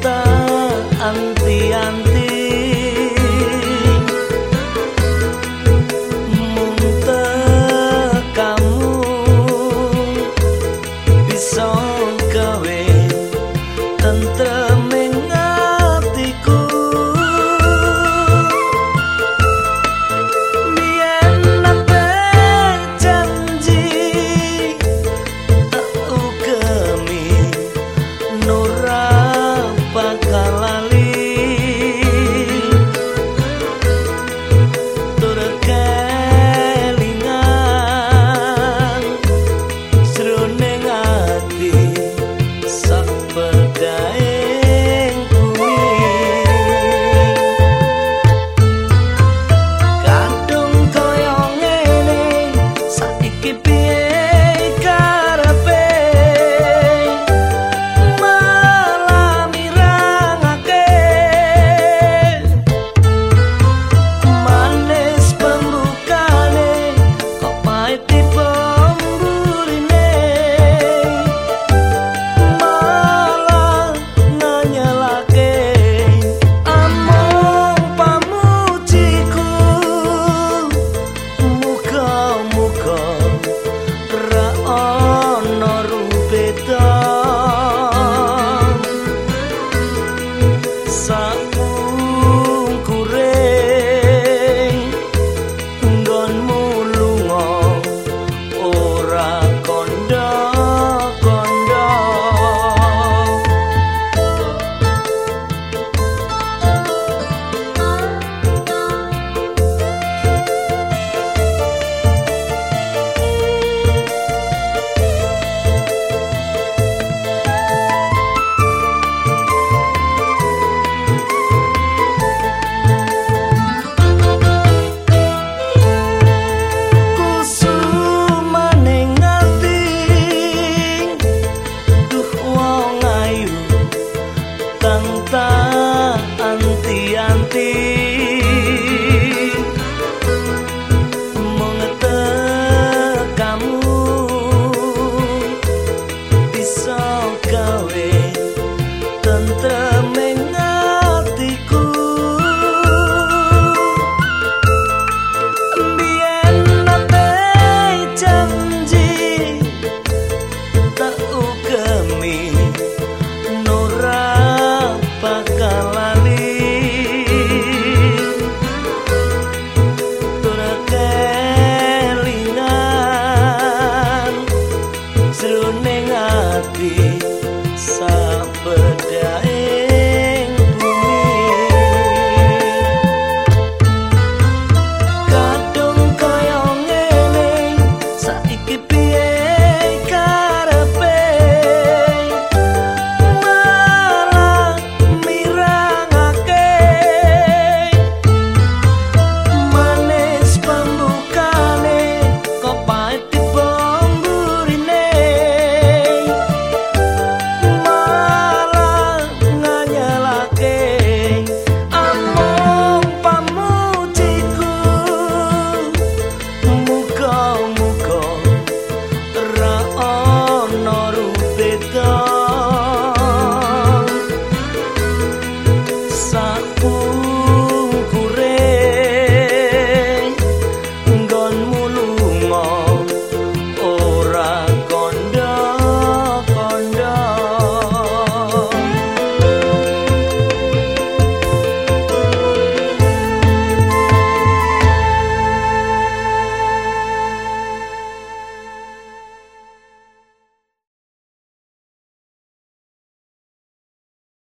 다 sky sun.